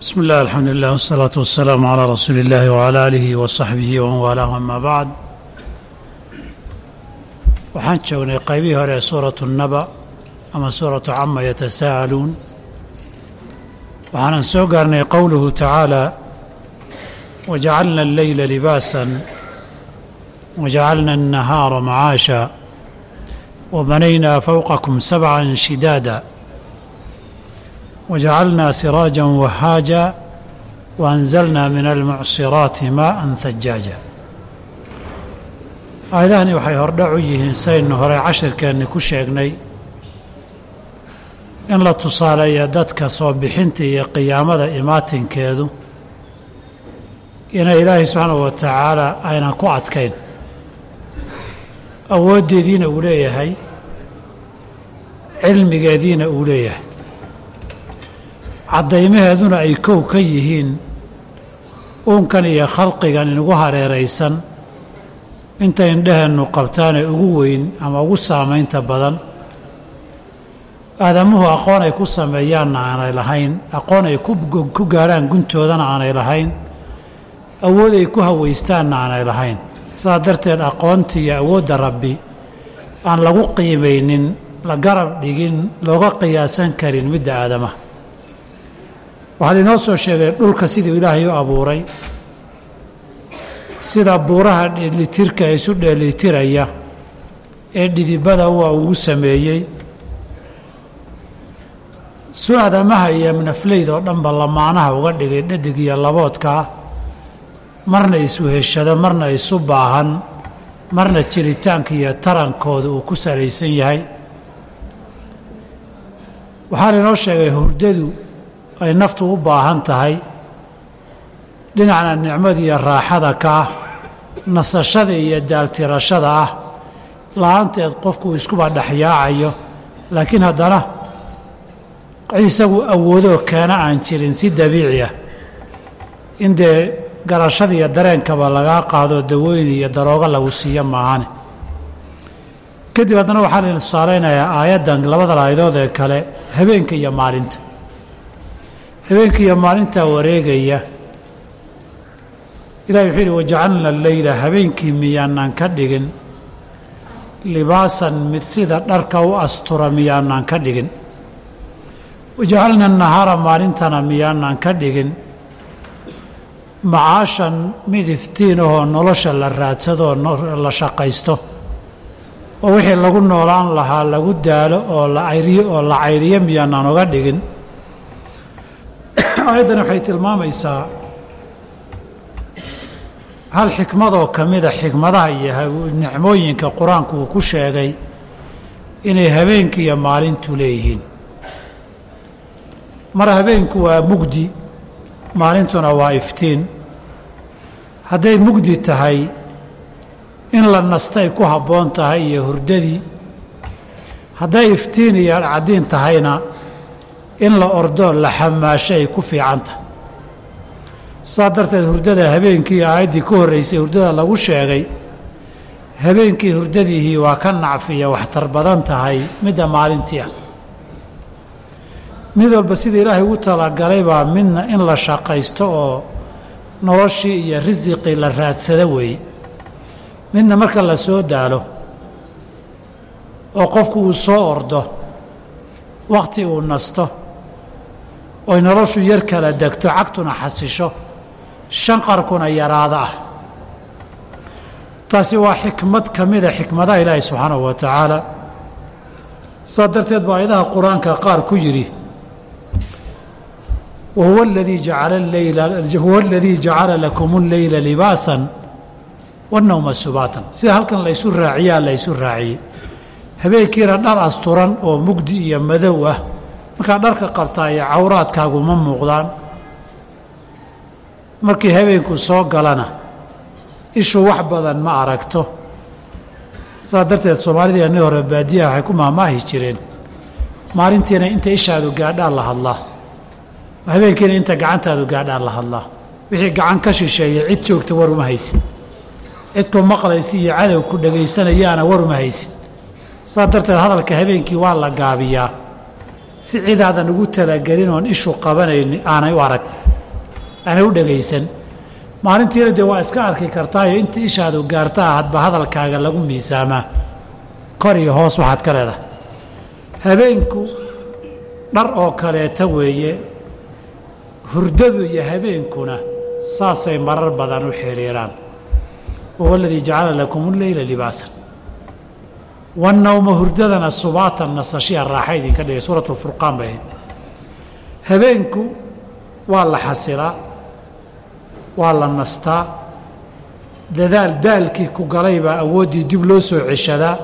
bismi illah alxamdu lilah wasalaatu wasalaamu calaa rasuuli illahi wcala aalihi wa saxbihi waman waalaahu amaa bacd waxaan joognay qaybihii hore ee suuratu naba ama suuratu cama yatasaa'aluun waxaanan soo gaarnay qowluhu tacaala wajacalna alleyla libaasan wajacalna annahaara macaasha wabanaynaa fowqakum sabcan shidaada wajacalnaa siraaja wahaaja waanzalnaa min almucsiraati maa'an hajaaja aayadahani waxay hordhac u yihiin saynu hore cashirkeenni ku sheegnay in la tusaaleeya dadka soo bixinta iyo qiyaamada imaatinkeedu inay ilaahay subxaanahu wa tacaala aynan ku adkayn awooddeediina uu leeyahay cilmigeediina uu leeyahay caddaymaheeduna ay kow ka yihiin uunkan iyo khalqigan inugu hareeraysan. Inta indhaheennu qabtaanee ugu weyn ama ugu saamaynta badan. Aadamuhu aqoon ay ku sameeyaanna aanay lahayn. Aqoon ay ku gaadhaan guntoodana aanay lahayn. Awood ay ku hawaystaanna aanay lahayn. Sidaa darteed aqoonta iyo awoodda rabbi aan lagu qiimaynin la garab dhigin looga qiyaasan karin midda aadamaha waxaa lainoo soo sheegay dhulka siduu ilaahay u abuuray. Sida buuraha dheelitirka isu dheelitiraya ee dhidibada waa ugu sameeyey. Su aadamaha iyo nafleyda oo dhanba lamaanaha uga dhigay dhadig iyo laboodkaa marna isu heshado marna isu baahan marna jiritaanka iyo tarankooda uu ku salaysan yahay. Waxaa lainoo sheegay hurdadu ay naftu u baahan tahay. Dhinacna nicmada iyo raaxada ka ah nasashada iyo daaltirashada ah la'aanteed qofku iskuba dhexyaacayo laakiin haddana isagu awoodoo keena aan jirin si dabiici ah. In dee garashada iyo dareenkaba lagaa qaado dawooyin iyo daroogo lagu siiyo maahane. Kadib haddana waxaa layna tusaalaynayaa aayaddan labada aayadood ee kale habeenka iyo maalinta habeenka iyo maalintaa wareegaya. Ilahi wuxuu yidhi wajacalna alleyla habeenkii miyaanaan ka dhigin. Libaasan mid sida dharka u astura miyaanaan ka dhigin. Wajacalna nahaara maalintana miyaanaan ka dhigin. Macaashan mid iftiinahoo nolosha la raadsadoo la shaqaysto. Oo wixii lagu noolaan lahaa lagu daalo oo la ayriyo oo la cayriyo miyaanaan oga dhigin aayaddan waxay tilmaamaysaa hal xikmadoo ka mida xikmadaha iyo nicmooyinka qur'aanku uu ku sheegay inay habeenku iyo maalintu leeyihiin. Mar habeenku waa mugdi maalintuna waa iftiin. Hadday mugdi tahay in la nastay ku habboon tahay iyo hurdadii. Hadday iftiin iyo caddiin tahayna in la ordoo la xamaasho ay ku fiican tahay saa darteed hurdada habeenkii aayaddii ka horraysay hurdada lagu sheegay habeenkii hurdadiihii waa ka nacfiya waxtar badan tahay midda maalintii. Ah mid walba sida ilaahay ugu talagalay baa midna in la shaqaysto oo noloshii iyo risiqii la raadsado weeye. Midna marka la soo daalo oo qofku uu soo ordo wakhti uu nasto oy noloshu yar kala degto cagtuna xasisho shanqarkuna yaraada ah. Taasi waa xikmad ka mida xikmadaha ilaahi subxaanahu wa tacaala. Saa darteed baa ayadaha qur'aanka qaar ku yidhi wahuwa aladii jacala lakum alleyla libaasan wanawma subaatan. Sida halkan laysu raaciyaa laysu raaciyey. Habeenkiina dhar asturan oo mugdi iyo madow ah markaa dharka qabtaa iyo cawraadkaagu ma muuqdaan. Markii habeenku soo galana ishu wax badan ma aragto. Saa darteed soomaalidii ani hore baadiyaha waxay ku maamaahi jireen. Maalintiina inta ishaadu gaadhaan la hadlaa. Habeenkiina inta gacantaadu gaadhaan la hadlaa. Wixii gacan ka shisheeya cid joogta war uma haysid. Cidku maqlaysi iyo cadow ku dhegaysanayaana war uma haysid. Saa darteed hadalka habeenkii waa la gaabiyaa si cidaadan ugu talagelin oon ishu qabanayni aanay u arag. Aanay u dhegaysan maalintiina dee waa iska arki kartaayo inta ishaadu gaartaa hadba hadalkaaga lagu miisaamaa. Kor iyo hoos waxaad ka leedahay. Habeenku dhar oo kaleeta weeye hurdadu iyo habeenkuna saasay marar badan u xiriiraan. Wahuwa jacala lakum leyla libaasan wannawma hurdadana subaatan nasashiya raaxa idinka dhigay suurat lfurqaan bay ahayd. Habeenku waa la xasilaa waa la nastaa dadaal daalkii ku galay baa awooddii dib loo soo ceshadaa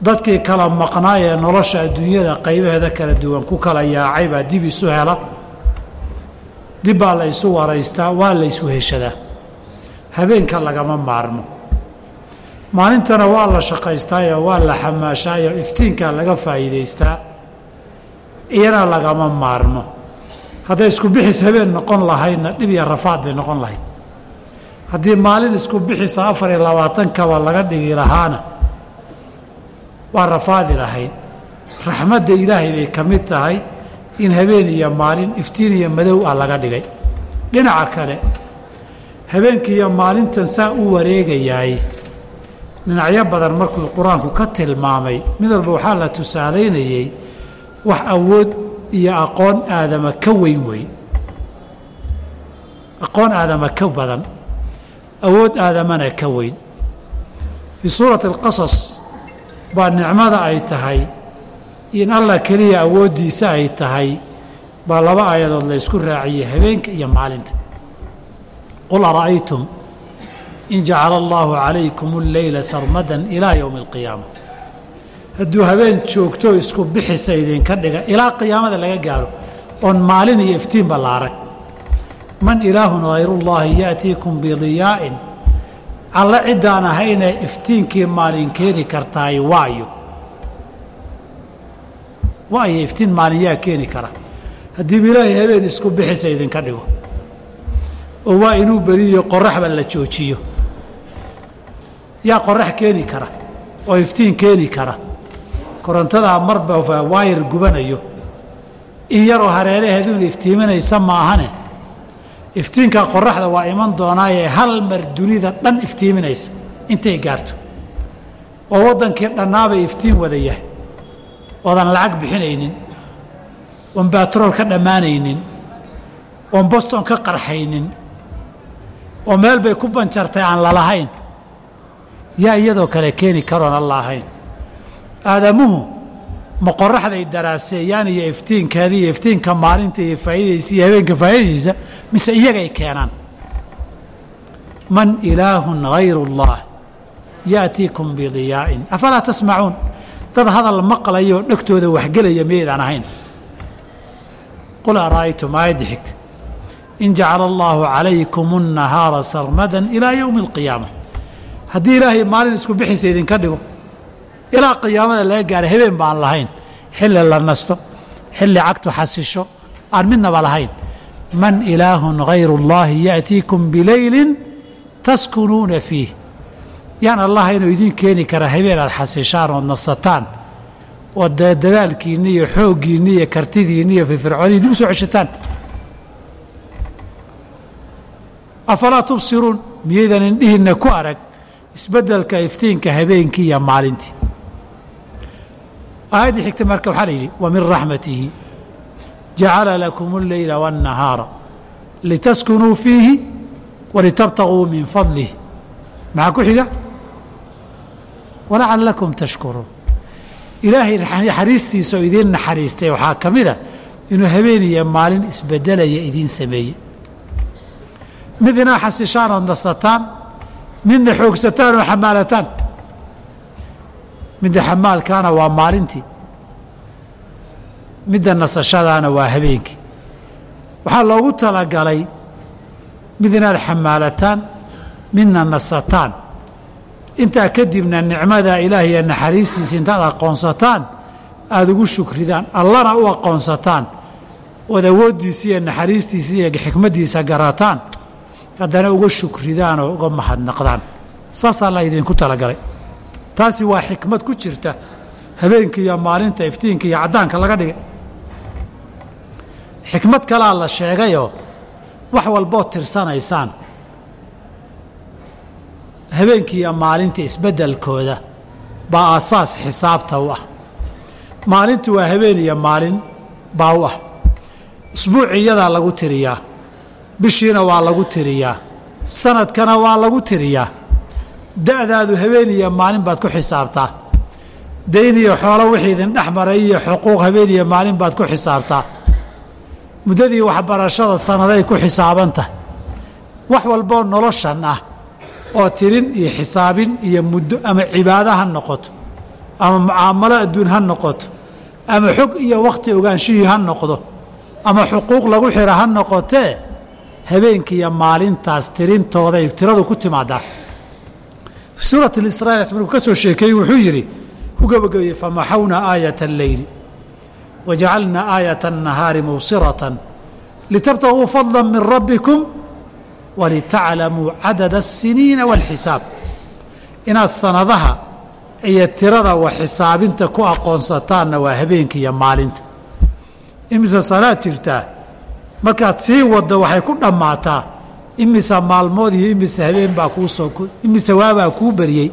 dadkii kala maqnaa ee nolosha adduunyada qaybaheeda kala duwan ku kala yaacay baa dib isu hela. Dib baa la ysu waraystaa waa la ysu heshadaa habeenka lagama maarmo maalintana waa la shaqaystaayo waa la xamaashaayo iftiinkaa laga faa'iidaystaa iyana lagama maarmo. Hadday isku bixis habeen noqon lahaydna dhib iyo rafaad bay noqon lahayd. Haddii maalin isku bixisa afar iyo labaatankaba laga dhigi lahaana waa rafaadi lahayd raxmadda ilaahay bay ka mid tahay in habeen iyo maalin iftiin iyo madow ah laga dhigay. Dhinaca kale habeenkii iyo maalintan saa u wareegayaay dhinacyo badan markuu qur'aanku ka tilmaamay mid walba waxaa la tusaalaynayey wax awood iyo aqoon aadama ka weyn wey aqoon aadama ka badan awood aadamana ka weyn. Fii suurati alqasas baa nicmada ay tahay in allah keliya awooddiisa ay tahay baa laba aayadood la ysku raaciyey habeenka iyo maalinta. Qul ara'aytum in jacala allaahu calaykum alleyla sarmadan ilaa yowmi alqiyaama hadduu habeen joogto isku bixisa idinka dhiga ilaa qiyaamada laga gaaro oon maalin iyo iftiinba la arag. Man ilaahun hayrullaahi ya'tiikum bidiyaa'in alle ciddaan ahaynee iftiinkii maalin keeni kartaay waayo. Waayo iftiin maalin yaa keeni kara. Haddiiba ilaahay habeen isku bixisa idinka dhigo oo waa inuu beriyo qoraxba la joojiyo yaa qorax keeni kara oo iftiin keeni kara. Korontadaa marba waayar gubanayo. In yaroo hareeraheeduun iftiiminaysa maahane. Iftiinka qoraxda waa iman doonaayee hal mar dunida dhan iftiiminaysa intay gaarto. Oo waddankii dhannaabay iftiin wada yahay. Oodan lacag bixinaynin. Oon baatrool ka dhammaanaynin oon boston ka qarxaynin. Oo meel bay ku banjartay aan lalahayn yaa iyadoo kale keeni karoon alla ahayn aadamuhu ma qoraxday daraaseeyaan iyo iftiinkeeda iyo iftiinka maalinta iyo faa'iidaysa iyo habeenka faa'iidaysa mise iyagay keenaan man ilaahun hayru اllah ya'tiikum bidiyaa'in afalaa tasmacuun dad hadal maqlayoo dhegtooda waxgelaya miyaydaan ahayn qul ara'aytum aayadda xigta in jacala allaahu calaykum الnahaara sarmadan ilaa yowmi اlqiyaama haddii ilaahay maalin isku bixisa idinka dhigo ilaa qiyaamada laga gaara habeen baan lahayn. Xilli la nasto xilli cagtu xasisho aan midnaba lahayn. Man ilaahun hayru اllaahi ya'tiikum bileylin taskunuuna fiih. Yaan allah inuu idiin keeni karaa habeen aad xasishaan ood nasataan oo dadaalkiinni iyo xooggiinni iyo kartidiinni iyo firfircooniinni u soo ceshataan afalaa tubsiruun? Miyaydan indhihiinna ku arag isbeddelka iftiinka habeenkii iyo maalintii. Aayaddii xigta marka waxaa la yidhi wa min raxmatihi jacala lakum اlleyla waاnnahaara litaskunuu fiihi walitabtaguu min fadlih maxaa ku xiga? Walacalakum tashkuruun. Ilaahay naxariistiisa oo idiin naxariistay waxaa ka mid a inuu habeen iyo maalin isbedelaya idiin sameeyey. Mid inaa xasishaan ood nasataan midna xoogsataan oo xamaalataan midda xamaalkaana waa maalintii. Midda nasashadaana waa habeenkii. Waxaa loogu talagalay mid inaad xamaalataan midna nasataan. Intaa kadibna nicmadaa ilaahiyo naxariistiisa intaad aqoonsataan aada ugu shukridaan. Allana u aqoonsataan. Ood awooddiisa iyo naxariistiisa iyo xikmaddiisa garataan haddana uga shukridaan oo uga mahadnaqdaan saasaa la idinku talagalay. Taasi waa xikmad ku jirta habeenka iyo maalinta iftiinka iyo caddaanka laga dhigay. Xikmad kalaa la sheegayoo wax walbood tirsanaysaan. Habeenkii iyo maalinta isbeddelkooda baa aasaas xisaabta u ah. Maalintu waa habeen iyo maalin baa u ah. Isbuuciyadaa lagu tiriyaa bishiina waa lagu tiriyaa. Sanadkana waa lagu tiriyaa. Da'daadu habeen iyo maalin baad ku xisaabtaa. Dayn iyo xoolo wixii idin dhex maray iyo xuquuq habeen iyo maalin baad ku xisaabtaa. Muddadii waxbarashada sannaday ku xisaabantahay wax walboo noloshan ah oo tirin iyo xisaabin iyo muddo ama cibaado ha noqoto ama mucaamalo adduun ha noqoto ama xog iyo wakhti ogaanshihii ha noqdo ama xuquuq lagu xira ha noqotee habeenkiiyo maalintaas tirintooday tiradu ku timaadaa suurat lisraa markuu ka soo sheekeeyey wuxuu yidhi ku gabagabeeyey famaxawnaa aayata alleyli wajacalnaa aayata annahaari mubsiratan litabtaguu fadla min rabbikum walitaclamuu cadada asiniina waalxisaab inaad sanadaha iyo tirada wa xisaabinta ku aqoonsataanna waa habeenka iyo maalinta. Imise salaad jirtaa markaad sii waddo waxay ku dhammaataa imise maalmood iyo imise habeen baa kuu soo imise waabaa kuu beriyey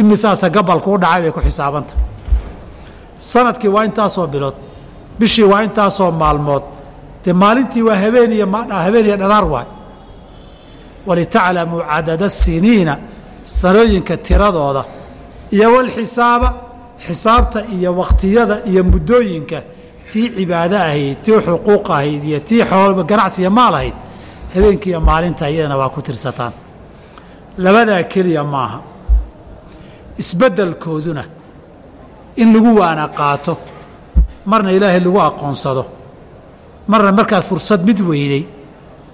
imisaase gabal kuu dhacay bay ku xisaabanta. Sanadkii waa intaasoo bilood bishii waa intaasoo maalmood dee maalintii waa habeen iyo habeen iyo dhanaar waay. Walitaclamuu cadada siniina sanooyinka tiradooda iyo walxisaaba xisaabta iyo wakhtiyada iyo muddooyinka tii cibaado ahayd tii xuquuq ahayd iyo tii xool ganacsiya maal ahayd habeenkiiyo maalinta iyadana waa ku tirsataan. Labadaa keliya maaha isbeddelkooduna in lagu waana qaato marna ilaahay lagu aqoonsado marna markaad fursad mid weyday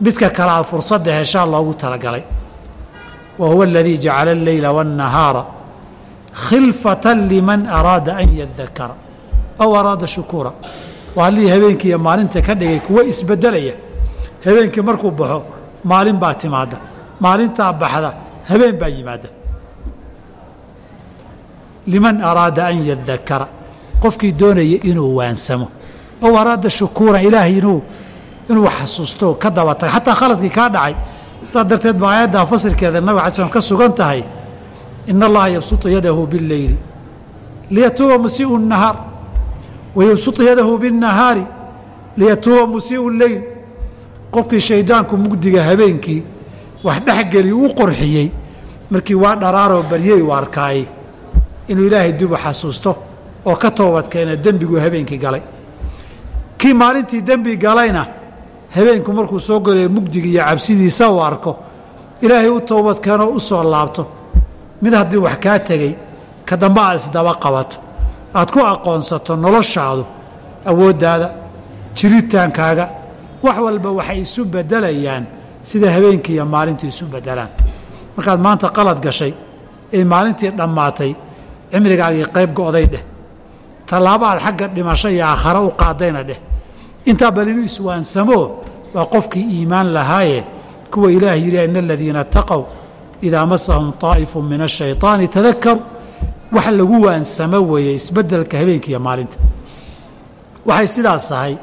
midka kale aad fursadda heshaa loogu talagalay. Wa huwa aladii jacala alleyla waannahaara khilfatan liman araada an yadakara aw araada shukuura waalihii habeenkii iyo maalinta ka dhigay kuwa isbedelaya. Habeenkii markuu baxo maalin baa timaadda. Maalintaa baxda habeen baa yimaadda. Liman araada an yadakara qofkii doonaya inuu waansamo. Ow araada shukuuran ilaahay inuu inuu xasuusto ka dabataga xataa khaladkii kaa dhacay. Sidaa darteed baa aayaddaa fasirkeeda nabig alay slam ka sugan tahay. Ina allaha yabsutu yadahu bileyli liyatuuba musiiu nahaar wayabsut yadahu binnahaari liyatuuba musiiu leyl qofkii shaydaanku mugdiga habeenkii wax dhexgeli uu qurxiyey markii waa dharaaroo baryey u arkaayey inuu ilaahay dibu xasuusto oo ka toobadkeena dembigu habeenkii galay kii maalintii dembi galayna habeenku markuu soo golay mugdigii iyo cabsidiisa uu arko ilaahay u toobadkeenoo u soo laabto mid haddii wax kaa tegay ka dambe aad isdaba qabato aad ku aqoonsato noloshaadu awooddaada jiritaankaaga wax walba waxay isu beddelayaan sida habeenkii iyo maalintu isu beddelaan. Markaad maanta qalad gashay ee maalintii dhammaatay cimrigaagii qayb go'day dheh. Tallaabo aad xagga dhimasho iyo aakhare u qaadayna dheh. Intaa bal inuu iswaansamo waa qofkii iimaan lahaaye kuwa ilaah yidhi ina aladiina taqow idaa masahum طaa'ifu min ashayطaani tadakaru wax lagu waansamo weeye isbeddelka habeenka iyo maalinta. Waxay sidaas tahay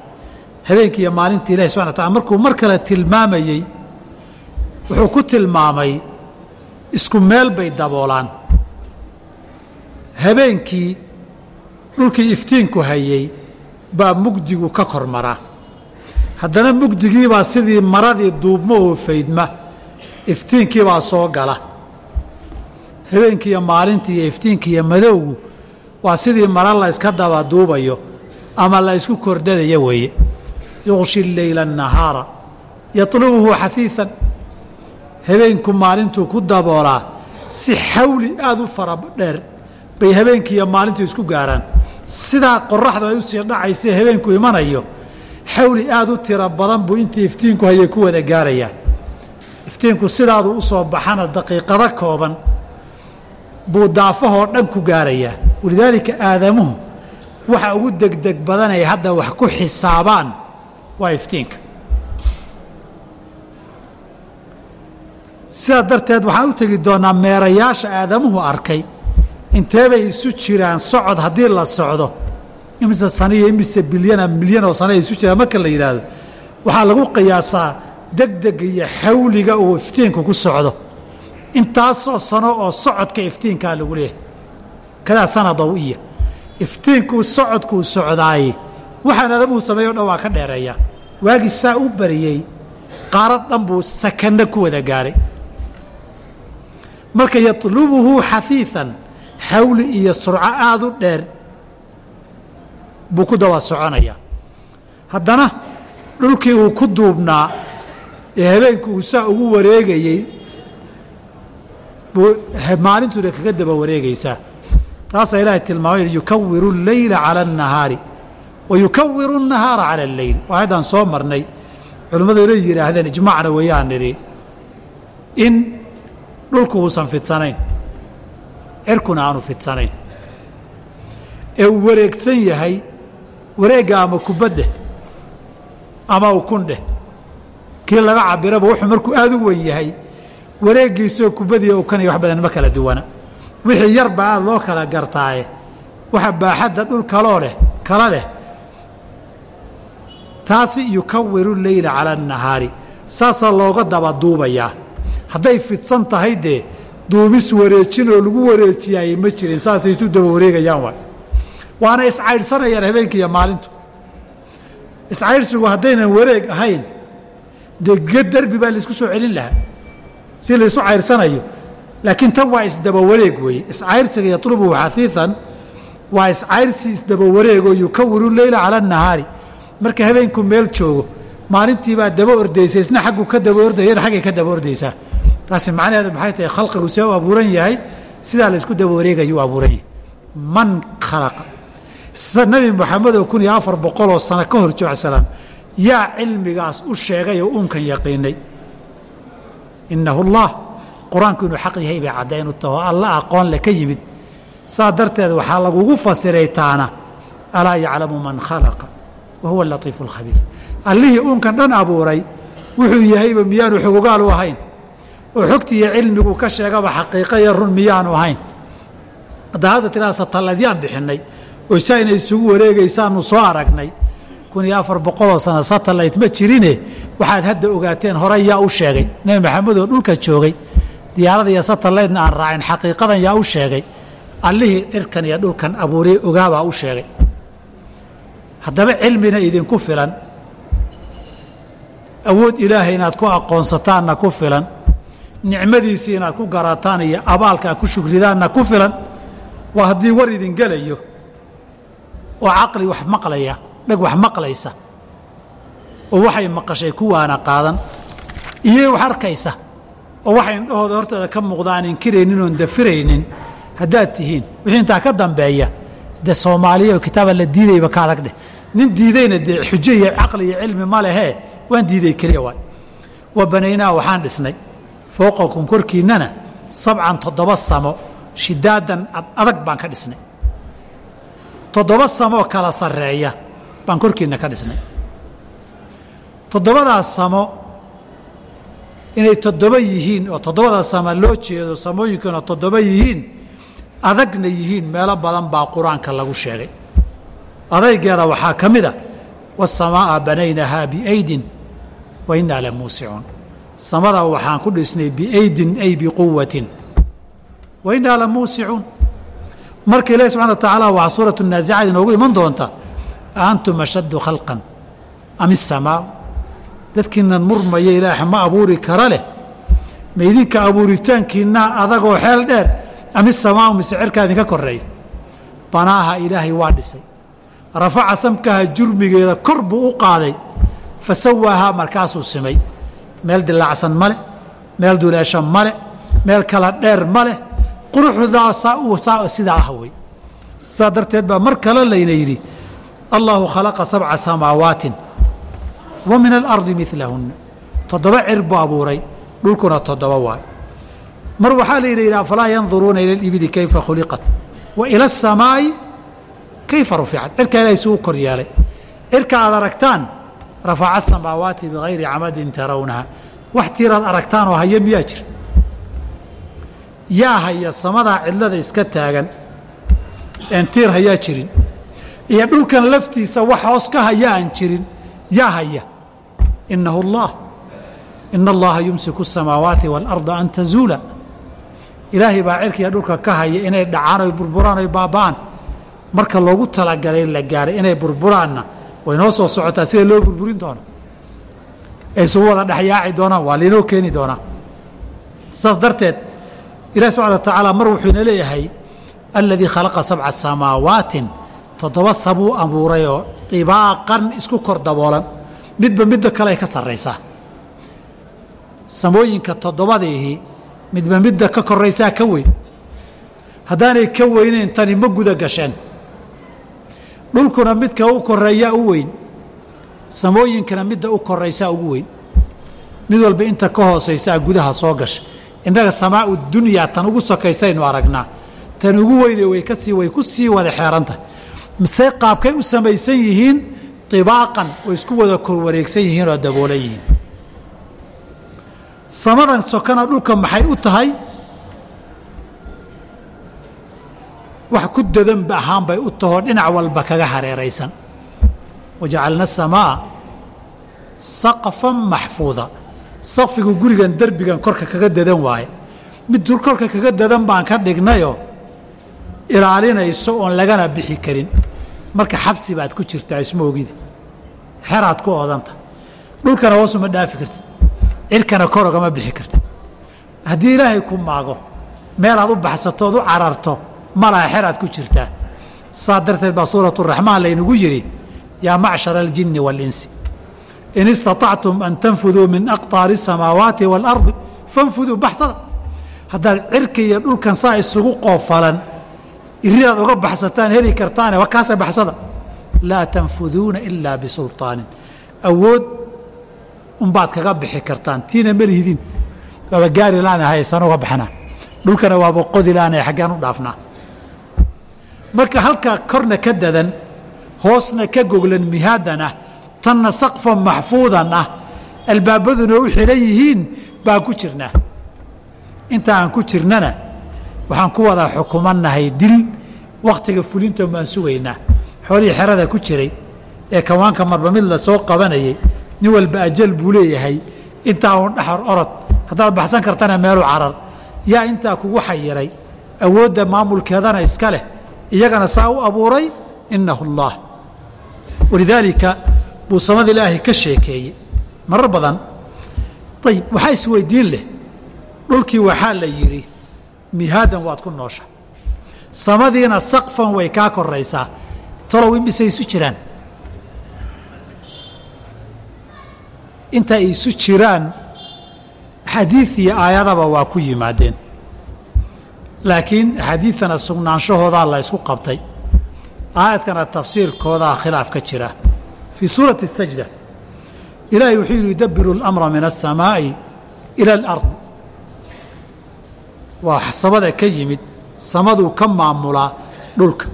habeenkii iyo maalinta ilahi subxana wa taala markuu mar kale tilmaamayey wuxuu ku tilmaamay isku meel bay daboolaan. Habeenkii dhulkii iftiinku hayey baa mugdigu ka kor maraa haddana mugdigiibaa sidii maradii duubmo oo faydma iftiinkiibaa soo gala habeenkiiyo maalintii iyo iftiinkiiyo madowgu waa sidii mara la yska daba duubayo ama la ysku kordhadaya weeye. Yuqshi leyla annahaara yatlubuhu xafiian habeenku maalintuu ku daboolaa si xawli aada u fara dheer bay habeenkiiyo maalintu isku gaaraan. Sidaa qoraxdu ay u sii dhacaysa habeenku imanayo xawli aada u tiro badan buu intii iftiinku hayay ku wada gaarayaa. Iftiinku sidaadu u soo baxana daqiiqado kooban buu daafahoo dhan ku gaarayaa walidaalika aadamuhu waxa ugu degdeg badanay hadda wax ku xisaabaan waa iftiinka. Sidaas darteed waxaan u tegi doonnaa meerayaasha aadamuhu arkay inteebay isu jiraan socod haddii la socdo. Imise saniyo imise bilyana milyan oo sana ay isu jiraan marka la yidhaahdo. Waxaa lagu qiyaasaa degdega iyo xawliga uu iftiinku ku socdo intaasoo sano oo socodka iftiinkaa lagu leeyahay. Kadaa sana dawiya iftiinkuu socodkuu socdaaye waxaan adamuhu sameeyo dhan waa ka dheereeyaa waagii saa u bariyey qaarad dhan buu sakanno ku wada gaaray. Marka yatlubuhu xafiifan xawli iyo surco aada u dheer buu ku daba soconayaa haddana dhulkii uu ku duubnaa ee habeenku uu saa ugu wareegayey buu maalintuuna kaga daba wareegaysaa taasaa ilaahay tilmaamay yukawiru اleyla calى الnahaari wa yukawiru الnahaara calى اleyl waa haddaan soo marnay culimmadu inay yidhaahdeen ijmacna weeyaan nidhi in dhulku uusan fidsanayn cirkuna aanu fidsanayn ee uu wareegsan yahay wareegga ama kubaddeh ama ukundheh kii laga cabiraba wuxuu markuu aada u wen yahay wareeggiisoo kubadiya ukaniya wax badan ma kala duwana. Wixii yar baa aada loo kala gartaaye. Waxa baaxadda dhul kaloo leh kala leh. Taasi yukawiru leyla cala annahaari. Saasaa looga daba duubayaa. Hadday fidsan tahay dee duubis wareejin oo lagu wareejiyaayey ma jirin. Saasay isu daba wareegayaan waay. Waana iscaydhsanayaan habeenka iyo maalintu. Iscaydhsigu haddaynan wareeg ahayn dee ged derbi baa la isku soo celin lahaa si laysu cayrsanayo. Laakiin tan waa isdaba wareeg weeye. Iscayrsiga yatlubuhu xafiian waa iscayrsi isdaba wareegoo yukawiru leyla cala annahaari. Marka habeenku meel joogo maalintiibaa daba ordaysa isna xaggu ka daba ordayana xaggay ka daba ordaysaa. Taasi macnaheedu maxay tahay? Khalqigu see u abuuran yahay sidaa laysku daba wareegayo abuuran yahay. Man khalaqa. Nabi moxamed oo kun iyo afar boqoloo sano ka hor jooc salaam yaa cilmigaas u sheegay oo uunkan yaqiinay inahu allah. Qur'aanku inuu xaq yahay bay caddayn u taho. Alla aqoon le ka yimid. Saa darteed waxaa lagugu fasiray taana alaa yaclamu man khalaqa? Wa huwa alkhabiir allihii uunkan dhan abuuray wuxuu yahayba miyaanu xogogaal u ahayn. Oo xogtii iyo cilmigu ka sheegaba xaqiiqa iyo run miyaanu ahayn. Haddaa hadda tiraa satalladyaan bixinay oo saa inay isugu wareegaysaanu soo aragnay. Kun iyo afar boqoloo sano satellayt ma jirine waxaad hadda ogaateen hore yaa u sheegay. Nebi maxamed oo dhulka joogay diyaarada iyo satellaytna aan raacin xaqiiqadan yaa u sheegay. Allihii cirkan iyo dhulkan abuuray ogaabaa u sheegay. Haddaba cilmina idinku filan. Awood ilaahay inaad ku aqoonsataanna ku filan. Nicmadiisii inaad ku garataan iyo abaalka aad ku shukridaanna ku filan. Waa haddii war idin gelayo oo caqli wax maqlaya dheg wax maqlaysa oo waxay maqashay kuwaana qaadan. Iyo wax arkaysa oo waxay indhahooda hortooda ka muuqda aan inkiraynin oon dafiraynin haddaad tihiin. Wixii intaa ka dambeeya dee soomaaliya oo kitaaba la diidayba ka adag dheh. Nin diidayna dee xujo iyo caqli iyo cilmi ma lehee waan diiday keliya waay. Wa banaynaa waxaan dhisnay fooqakum korkiinnana sabcan toddoba samo shidaadan adag baan ka dhisnay. Toddoba samoo kala sarreeya baan korkiinna ka dhisnay toddobadaas samo inay toddoba yihiin oo toddobada sama loo jeedo samooyinkuna toddoba yihiin adagna yihiin meelo badan baa qur'aanka lagu sheegay. Adaygeeda waxaa ka mid a wasamaa'a banaynahaa biaydin wa la muusicuun. Samada waxaan ku dhisnay biaydin ay biquwatin wa innaa la muusicuun. Marka ilahi subxana wa tacaala waxaa suuratu naasicad inoogu iman doonta a antum ashaddu khalqan am isamaau dadkiinan murmaya ilaax ma abuuri kara leh. Ma idinka abuuritaankiinaa adagoo xeel dheer am isamaau mise cerkaa idinka koreeya banaaha ilaahay waa dhisay. Rafaca samkaha jurmigeeda kor buu u qaaday. Fa sawaahaa markaasuu simay. Meel dilaacsan ma leh meel duleesho ma leh meel kala dheer ma leh. Quruxdaa sidaa ah wey. Sidaa darteed baa mar kale layna yidhi allahu khalaqa sabca samaawaatin wa min alardi milahunna toddoba cir buu abuuray dhulkuna toddoba waay. Mar waxaa la yidhi afalaa yanduruuna ila libili kayfa khuliqat. Wa ila asamaa'i kayfa ruficat cirkaa ilahay suu kor yeelay. Cirka aad aragtaan rafaca asamaawaati bigayri camadin tarawnaha. Wax tiiraad aragtaan oo haya miyaa jira. Yaa haya samadaa cidlada iska taagan een tiir hayaa jirin. Iyo dhulkan laftiisa wax hoos ka haya aan jirin yaa haya inahu allah ina allaha yumsiku asamaawaati waalarda an tazuula ilaahay baa cirkiya dhulka ka haya inay dhacaan oy burburaan oy baaba'aan marka loogu talagalay la gaaray inay burburaanna way noo soo socotaa sida loo burburin doono ay isugu wada dhexyaaci doonaan waa lainoo keeni doonaa saas darteed ilahi subxana wa tacaala mar wuxuu ina leeyahay aladii khalaqa sabca samaawaatin toddoba sabuu abuuray oo dibaaqan isku kor daboolan midba midda kale ka sarraysaa samooyinka toddobadiihi midba midda ka koraysaa ka weyn. Haddaanay ka weynayn tani ma guda gasheen. Dhulkuna midka u koreeyaa u weyn. Samooyinkana midda u koraysaa ugu weyn. Mid walba inta ka hoosaysaa gudaha soo gasha. Innaga samaau dunyaa tan ugu sokaysaynu aragnaa. Tan ugu weyne way ka sii way ku sii wada xeerantahay mise qaabkay u samaysan yihiin ibaaqan way isku wada korwareegsan yihiin oo daboolan yihiin samadan sokana dhulka maxay u tahay wax ku dadanba ahaan bay u tahoo dhinac walba kaga hareeraysan wajacalna asamaa saqfan maxfuuda saqfigu gurigan derbigan korka kaga dadan waaye mid korka kaga dadan baan ka dhignayoo ilaalinayso oon lagana bixi karin marka xabsi baad ku jirtaa isma xeraad ku odanta dhulkana hoosuma dhaafi kartid cirkana kor ogama bixi kartid haddii ilaahay ku maago meelaad u baxsatood u cararto malaha xeraad ku jirtaa saa darteed baa suuratu raxmaan laynagu yidhi yaa macshara aljinni waalinsi in istaطactum an tanfuduu min aqطaari الsamaawaati wاlardi fanfuduu baxsada haddaad cirka iyo dhulkan saa isugu qoofalan iridaad uga baxsataan heli kartaane wakaasa baxsada laa tanfuduuna ilaa bisulطaanin awood unbaad kaga bixi kartaan tiina malihidin waaba gaari laana haysan uga baxnaa dhulkana waaba qodi laana xaggaan u dhaafnaa marka halkaa korna ka dadan hoosna ka goglan mihaadan tanna saqfan maxfuudan ah albaabaduna u xidhan yihiin baan ku jirnaa inta aan ku jirnana waxaan ku wada xukumannahay dil wakhtiga fulinta maan sugaynaa xoolihii xerada ku jiray ee kawaanka marba mid la soo qabanayay nin walba ajal buu leeyahay intaa uun dhaxar orod haddaad baxsan kartana meelu carar. Yaa intaa kugu xayiray awoodda maamulkeedana iska leh iyagana saa u abuuray innahu allah. Walidaalika buu samada ilaahay ka sheekeeyey. Marar badan ayib waxaa isweydiin leh dhulkii waxaa la yidhi mihaadan waad ku noosha. Samadiina saqfan way kaa koraysaa talow imisay isu jiraan inta ay isu jiraan xadiid iyo aayadaba waa ku yimaadeen laakiin axaadiidtana sugnaanshahoodaa la ysku qabtay aayadkana tafsiirkoodaa khilaaf ka jira fii suurati sajda ilaahay wuxuu yidhi yudabiru اlamra min aلsamaa'i ila اlardi waa samada ka yimid samaduu ka maamulaa dhulka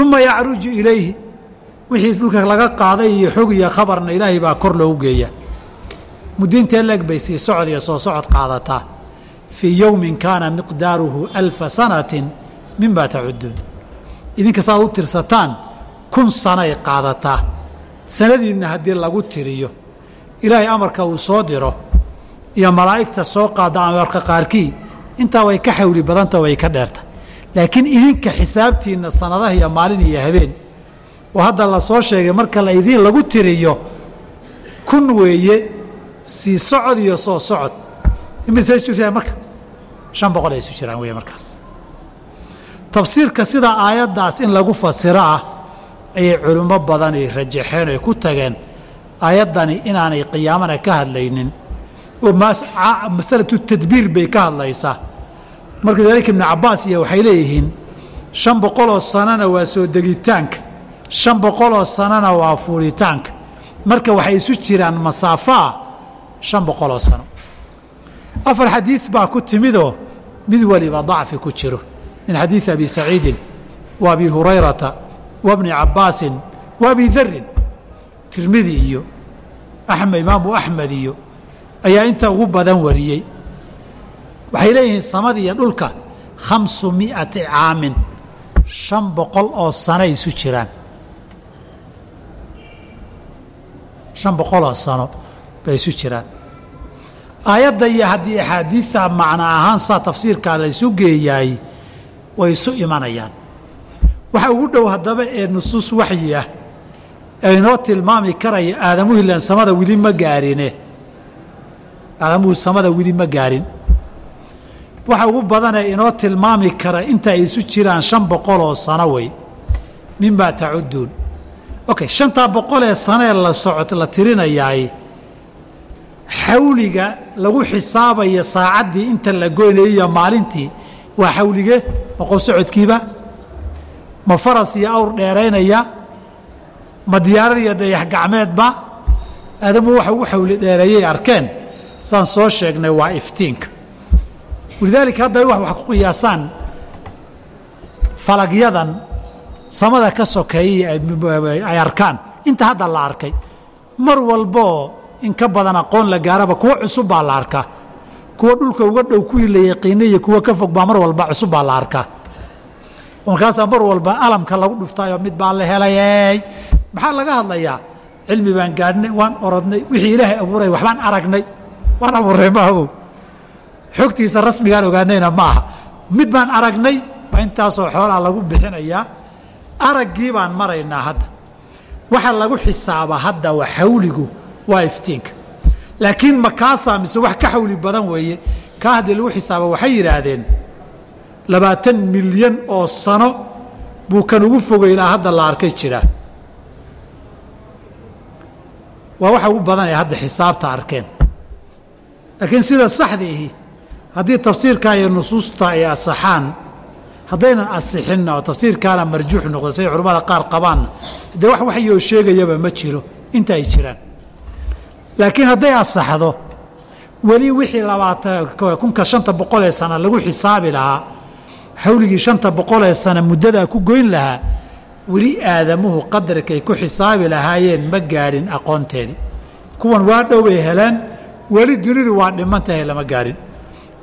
uma yacruju ilayhi wixii dhulka laga qaaday iyo xog iyo khabarna ilaahay baa kor loogu geeya. Mudintee leeg bay sii socod iyo soo socod qaadataa. Fii yowmin kaana miqdaaruhu alfa sanatin mima tacuduun idinka saaad u tirsataan kun sanay qaadataa. Sanadiinna haddii lagu tiriyo ilaahay amarka uu soo diro iyo malaa'igta soo qaada amarka qaarkii intaa way ka xawli badanta way ka dheerta laakiin idinka xisaabtiinna sanadaha iyo maalin iyo habeen. Oo hadda la soo sheegay marka la lagu tiriyo kun weeye sii socod iyo soo socod. Imise isu jiraan marka? Shan boqol ay isu jiraan weeye markaas. Tafsiirka sida aayaddaas in lagu fasiro ah ayay culimmo badan rajaxeen oy ku tageen aayaddani inaanay qiyaamana ka hadlaynin. Oo masalatu tadbiir bay ka hadlaysaa marka dalika ibnu cabbaas iyo waxay leeyihiin shan boqoloo sanona waa soo degitaanka shan boqoloo sanona waa fuulitaanka marka waxay isu jiraan masaafaa shan boqoloo sano. Afar xadiid baa ku timidoo mid waliba dacfi ku jiro min xadiidi abi saciidin wa abi hurayrata wa bni cabbaasin darin tirmidi iyo axmed imaamu axmed iyo ayaa inta ugu badan wariyey waxay leeyihiin samada iyo dhulka khamsu mi'ati caamin shan boqol oo sanay isu jiraan. Shan boqoloo sano bay isu jiraan. Aayadda iyo haddii axaadiidta macno ahaan saa tafsiirkaa la ysu geeyaay way isu imanayaan. Waxa ugu dhow haddaba ee nusuus waxyi ah ee inoo tilmaami karaya aadamuhu ilaan samada weli ma gaarine. Aadamuhu samada weli ma gaarin waxa ugu badanee inoo tilmaami kara inta ay isu jiraan shan boqol oo sano wey mimaa tacudduun. Okay shantaa boqolee sanee la socot la tirinayaay xawliga lagu xisaabayo saacaddii inta la goynayiyo maalintii waa xawlige qof socodkiiba? Ma faras iyo awr dheeraynaya? Ma diyaarad iyo dayax gacmeedba? Aadamu waxa ugu xawli dheereeyay arkeen saan soo sheegnay waa iftiinka walidaalika hadda wax ku qiyaasaan falagyadan samada ka sokeeyay ay arkaan. Inta hadda la arkay. Mar walboo in ka badan aqoon la gaaraba kuwo cusub baa la arkaa kuwa dhulka uga dhow kuwii la yaqiinay iyo kuwa ka fog baa mar walba cusub baa la arkaa markaasaa mar walba alamka lagu dhuftaayo mid baa la helay maxaa laga hadlayaa? Cilmi baan gaadhnay waan orodnay wixii ilaahay abuuray waxbaan aragnay waan abuurray maaho xogtiisa rasmigaan ogaanayna ma aha mid baan aragnay waa intaasoo xoolaa lagu bixinayaa. Araggii baan maraynaa hadda. Waxa lagu xisaaba hadda waa xawligu waa iftiinka. Laakiin ma kaasaa mise wax ka xawli badan weeye. Kaa haddii lagu xisaaba waxay yidhaahdeen labaatan milyan oo sano buu kan ugu fogeylaa hadda la arkay jiraa waa waxa ugu badan ee hadda xisaabta arkeen. Laakiin sida saxdiihi haddii tafsiirkaa iyo nusuusta ay asaxaan haddaynan asixinna oo tafsiirkaana marjuux noqdo siday culimmada qaar qabaanna dee wax waxyoo sheegayaba ma jiro inta ay jiraan. Laakiin hadday asaxdo weli wixii labaatan kunka shanta boqolee sana lagu xisaabi lahaa xawligii shanta boqolee sana muddadaa ku goyn lahaa weli aadamuhu qadarkay ku xisaabi lahaayeen ma gaadhin aqoonteedii. Kuwan waa dhowbay heleen weli dunidu waa dhiman lama gaadhin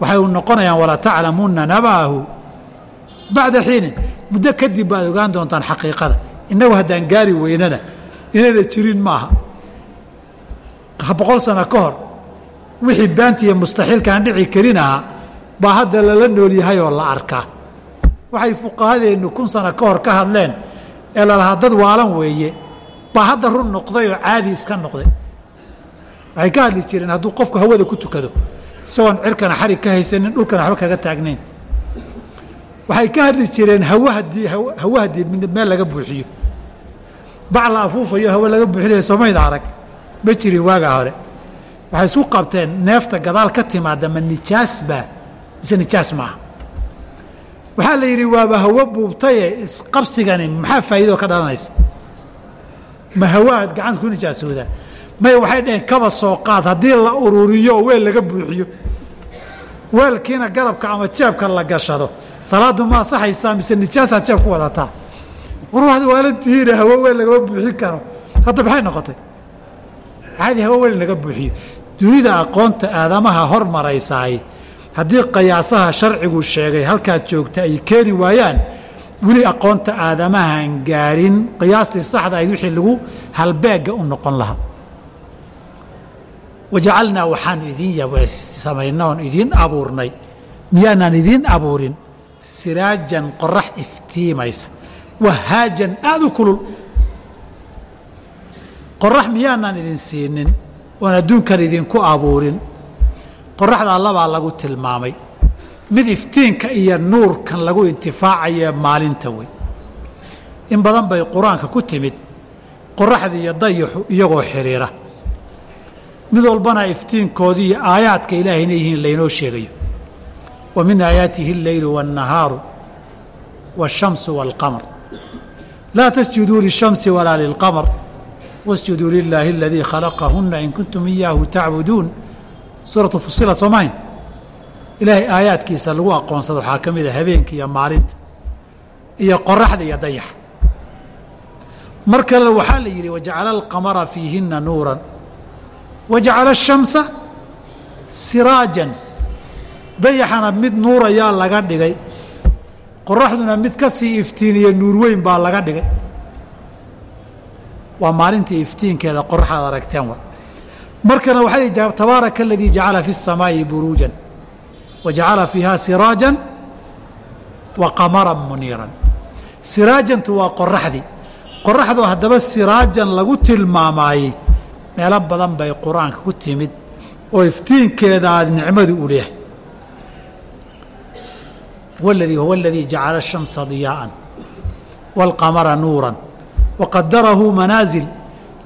waxay u noqonayaan walaa taclamunna nabaahu. Bacda xiinin muddo kadib baad ogaan doontaan xaqiiqada. Innagu haddaan gaari weynana inayna jirin maaha. Boqol sano ka hor wixii baanti iyo mustaxiilkaan dhici karin ahaa baa hadda lala nool yahay oo la arkaa. Waxay fuqahadeennu kun sano ka hor ka hadleen ee lalahaa dad waalan weeye. Baa hadda run noqday oo caadi iska noqday. Waxay ka hadli jireen hadduu qofku hawada ku tukado isagoon cirkana xarig ka haysanin dhulkana waxba kaga taagnayn. Waxay ka hadli jireen haw haddii hawo haddii meel laga buuxiyo. Bac la afuufayo hawo laga buuxinayo somayda arag. Ma jirin waagaa hore. Waxay isku qabteen neefta gadaal ka timaada ma nijaas baa mise nijaas maaha waxaa la yidhi waaba hawo buubtaye isqabsigani maxaa faa'iidoo ka dhalanaysa? Ma hawaad gacanta ku nijaasoodaa maya waxay dhaheen kaba soo qaad. Haddii la ururiyo weel laga buuxiyo. Weelkiina garabka ama jeebka la gashado. Salaaddu ma asaxaysaa mise nijaasaad jeeb ku wadataa? Warwaad waalantihiina hawo weel lagama buuxin karo. Hadda maxay noqotay? Maxaadii hawo weel laga buuxiyo dunida aqoonta aadamaha hormaraysaay haddii qiyaasaha sharcigu sheegay halkaad joogta ay keeni waayaan weli aqoonta aadamahan gaarin. Qiyaastii saxda ayd wixii lagu halbeegga u noqon lahaa wajacalnaa waxaanu idiin samaynay idiin abuurnay. Miyaanaan idiin abuurin. Siraajan qorax iftiimaysa. Wahaajan aada u kulul. Qorax miyaanaan idin siinin oon adduunkan idinku abuurin. Qoraxda allabaa lagu tilmaamay. Mid iftiinka iyo nuurkan lagu intifaacaye maalinta wey. In badan bay qur'aanka ku timid. Qoraxda iyo dayaxu iyagoo xidhiira mid walbana iftiinkoodii iyo aayaadka ilaahayna yihiin laynoo sheegayo. Wa min aayaatihi alleylu waannahaaru waashamsu waalqamar laa tasjuduu lishamsi walaa lilqamar. Wasjuduu lilaahi aladii khalaqahunna in kuntum iyaahu tacbuduun suuratu fusilat soomahayn ilaahay aayaadkiisa lagu aqoonsado waxaa ka mid ah a habeenka iyo maalinta iyo qoraxda iyo dayaxa. Mar kalena waxaa la yidhi wajacala alqamara fiihinna nuuran wajacala ashamsa siraajan dayaxana mid nuurayaa laga dhigay qoraxduna mid ka sii iftiiniyo nuur weyn baa laga dhigay waa maalintii iftiinkeeda qoraxaad aragteen wa markana waxaa lihi tabaaraka aladii jacala fi الsamaa'i buruujan wa fiiha siraajan wa qamaran muniiran siraajantu waa qoraxdii qoraxdoo haddaba siraajan lagu tilmaamaayey meelo badan bay qur-aanka ku timid oo iftiinkeeda aad nicmadu u leehay wاladii huwa اladii jacala الshamsa ضiyaaءa wاlqamara nuura waqadarahu manaazil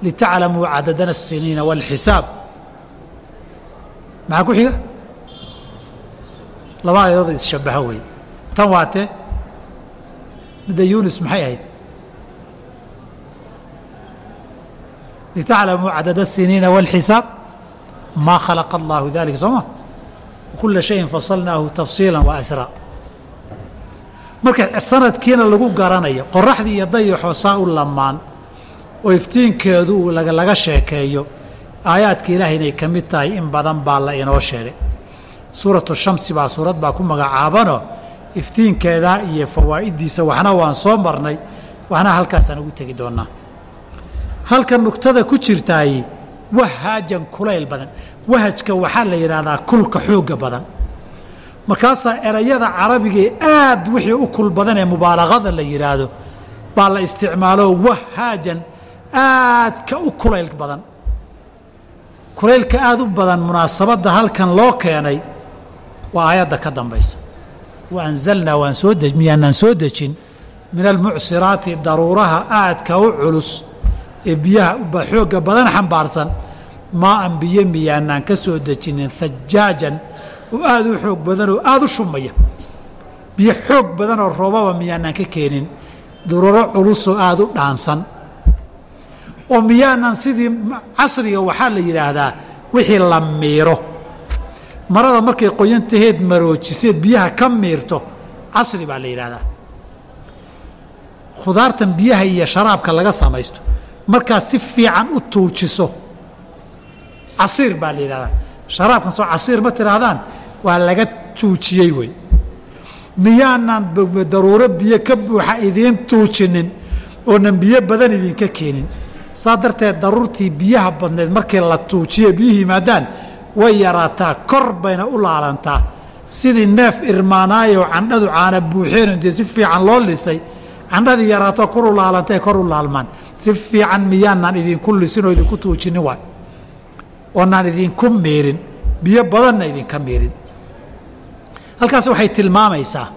litaclamuu cadadana الsiniina wاlxisaab maxaa ku xiga laba ayadood isshabaho wey tan waatee midda yunis maxay ahayd litaclamuu cadad الsiniina wاlxisaab maa khalaqa allahu dalika soo ma wakula shayin fasalnaahu tafsiila wa asraa marka sanadkiina lagu garanayo qoraxdii iyo dayaxoo saa u lamaan oo iftiinkeedu laga sheekeeyo aayaadka ilaahay inay ka mid tahay in badan baa la inoo sheegay suuratu shamsi baa suurad baa ku magacaabanoo iftiinkeedaa iyo fawaa'iddiisa waxna waan soo marnay waxna halkaasaan ugu tegi doonnaa halka nugtada ku jirtaay wahaajan kulayl badan. Wahajka waxaa la yidhaahdaa kulka xoogga badan. Markaasaa erayada carabigae aad wixii u kul badan ee mubaalaqada la yidhaahdo baa la isticmaalo wahaajan aadka u kulayl badan. Kulaylka aada u badan munaasabadda halkan loo keenay waa aayadda ka dambaysa. Wa anzalnaa waan soo miyaanaan soo dejin. Min almucsiraati daruuraha aadka u culus ee biyaha uba xoogga badan xambaarsan maa an biyo miyaanaan ka soo dejinin hajaajan oo aada u xoog badan oo aada u shumaya. Biyo xoog badan oo roobaba miyaanaan ka keenin dururo culusoo aada u dhaansan. Oo miyaanan sidii casriga waxaa la yidhaahdaa wixii la miiro. Marada markay qoyantaheed maroojiseed biyaha ka miirto casri baa la yidhahdaa khudaartan biyaha iyo sharaabka laga samaysto markaad si fiican u tuujiso. Casiir baa la yidhahdaa. Sharaabkan soo casiir ma tidhaahdaan? Waa laga tuujiyey wey. Miyaanan daruuro biyo ka buuxa idiin tuujinin oonan biyo badan idinka keenin. Saa darteed daruurtii biyaha badneed markii la tuujiye biyuhu yimaadaan way yaraataa kor bayna u laalantaa. Sidii neef irmaanaayoo candhadu caana buuxeen intee si fiican loo lisay candhadii yaraato kor u laalantay kor u laalmaan si fiican miyaanaan idinku lisin oo idinku tuujinin waay. Oonaan idinku miirin biyo badanna idinka miirin halkaas waxay tilmaamaysaa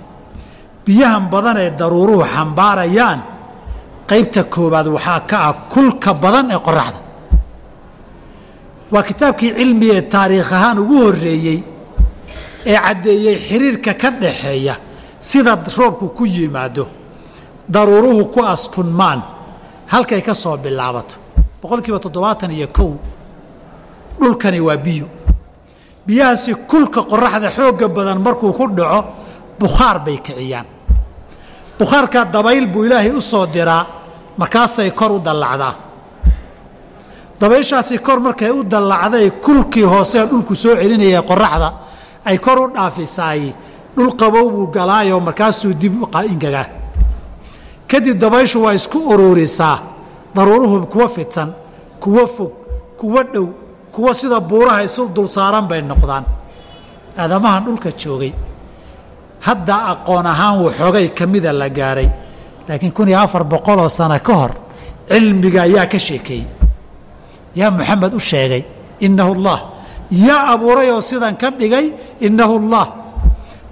biyahan badan ee daruuruhu xambaarayaan qaybta koowaad waxaa ka ah kulka badan ee qoraxda waa kitaabkii cilmiga ee taariikh ahaan ugu horreeyey ee caddeeyey xiriirka ka dhaxeeya sida roobku ku yimaado daruuruhu ku askunmaan halkay ka soo bilaabato. Boqol kiiba toddobaatan iyo kow dhulkani waa biyo. Biyahaasi kulka qoraxda xoogga badan markuu ku dhaco bukhaar bay kiciyaan. Bukhaarkaa dabayl buu ilaahay u soo diraa markaasay kor u dallacdaa. Dabayshaasi kor markay u dallacday kulkii hoosee dhulku soo celinaya qoraxda ay kor u dhaafisaay. Dhul qabow buu galaayoo markaasuu dib u ingagaa kadib dabayshu waa isku ururisaa daruuruhu kuwa fidsan kuwa fog kuwa dhow kuwa sida buuraha isu dul saaran bay noqdaan. Aadamahan dhulka joogay. Hadda aqoon ahaan waxoogay ka mida la gaaray. Laakiin kun iyo afar boqoloo sano ka hor cilmiga ayaa ka sheekeeyey yaa moxamed u sheegay innahu allah. Yaa abuuray oo sidan ka dhigay innahu allah.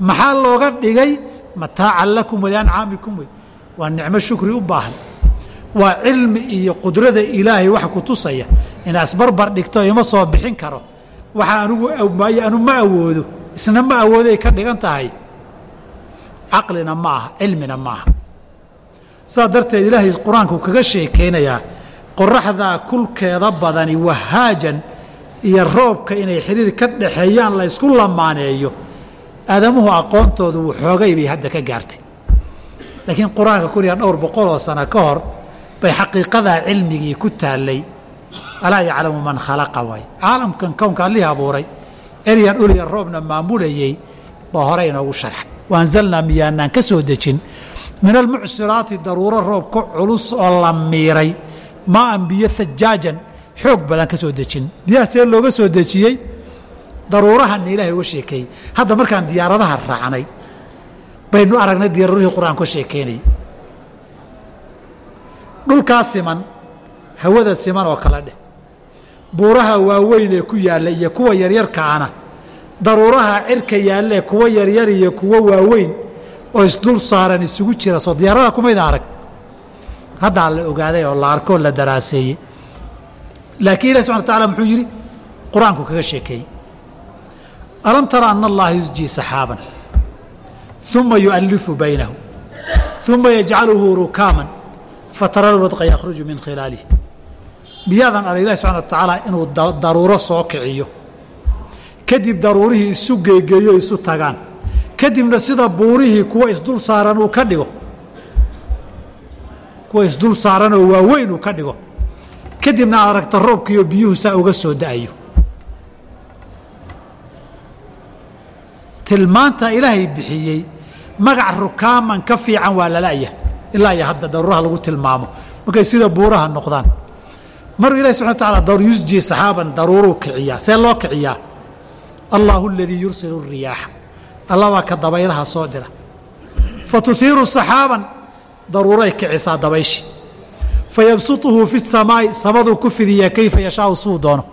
Maxaa looga dhigay? Mataacan lakum waliancaamikum wey waa nicmo shukri u baahan. Waa cilmi iyo qudrada ilaahay wax ku tusaya. In asbarbar dhigto ima soo bixin karo. Waxa anugu anu ma awoodo. Isna ma awooday ka dhigan tahay? Caqlina ma aha cilmina ma aha. Saas darteed ilaahay qur'aanku kaga sheekaynayaa qoraxdaa kulkeeda badani wahaajan iyo roobka inay xiriir ka dhaxeeyaan la ysku lamaaneeyo aadamuhu aqoontoodu waxoogay bay hadda ka gaartay laakiin qur'aanka kun iyo dhowr boqoloo sano ka hor bay xaqiiqadaa cilmigii ku taallay. Alaa yaclamu man khalaqa waay caalamkan kownka allihii abuuray erya dhulya roobna maamulayey baa hore inoogu sharxay. Waanzalnaa miyaanaan ka soo dejin. Min almucsiraati daruuro roob culus oo la miiray. Maa an biyo hajaajan xoog badan ka soo dejin. Biyaha see looga soo dejiyey? Daruurahanna ilaahay uga sheekeeyey hadda markaan diyaaradaha raacnay baynu aragnay diyaarurihii qur'aan ka sheekeynayay. Dhulkaa siman hawada siman oo kale dheh. Buuraha waaweyn ee ku yaalla iyo kuwa yaryarkaana daruuraha cirka yaalle kuwa yaryar iyo kuwa waaweyn oo isdul saaran isugu jira. Soo diyaarada kumayda arag. Haddaa la ogaaday oo la arkoo la daraaseeyey. Laakiin ilahi subxana wa tacala muxuu yidhi? Qur'aanku kaga sheekeeyey. Alam tara ana allaha yusjii saxaaban uma yu'allifu baynahu uma yajcaluhu rukaaman fatara lwadqa yakhruju min khilaalih miyaadan arag ilahi subxana wa tacaala inuu daruuro soo kiciyo kadib daruurihii isu geegeeyo isu tagaan kadibna sida buurihii kuwa isdul saaran uu ka dhigo kuwa isdul saaran oo waaweyn uu ka dhigo kadibna aad aragto roobkiiyo biyuhu saa uga soo da'ayo tilmaanta ilaahay bixiyey magac rukaaman ka fiican waa lala'ya ilaa iyo hadda daruuraha lagu tilmaamo. Markay sida buuraha noqdaan. Maruu ilahi subxana wa taala daru yusji saxaaban daruuruu kiciyaa. See loo kiciyaa? Allahu aladii yursilu riyaaxa. Alla baa ka dabaylaha soo dira. Fa saxaaban daruuray kicisaa dabayshi. Fa fi samaa'i samaduu ku fidiyaa kayfa yashaau suu doono.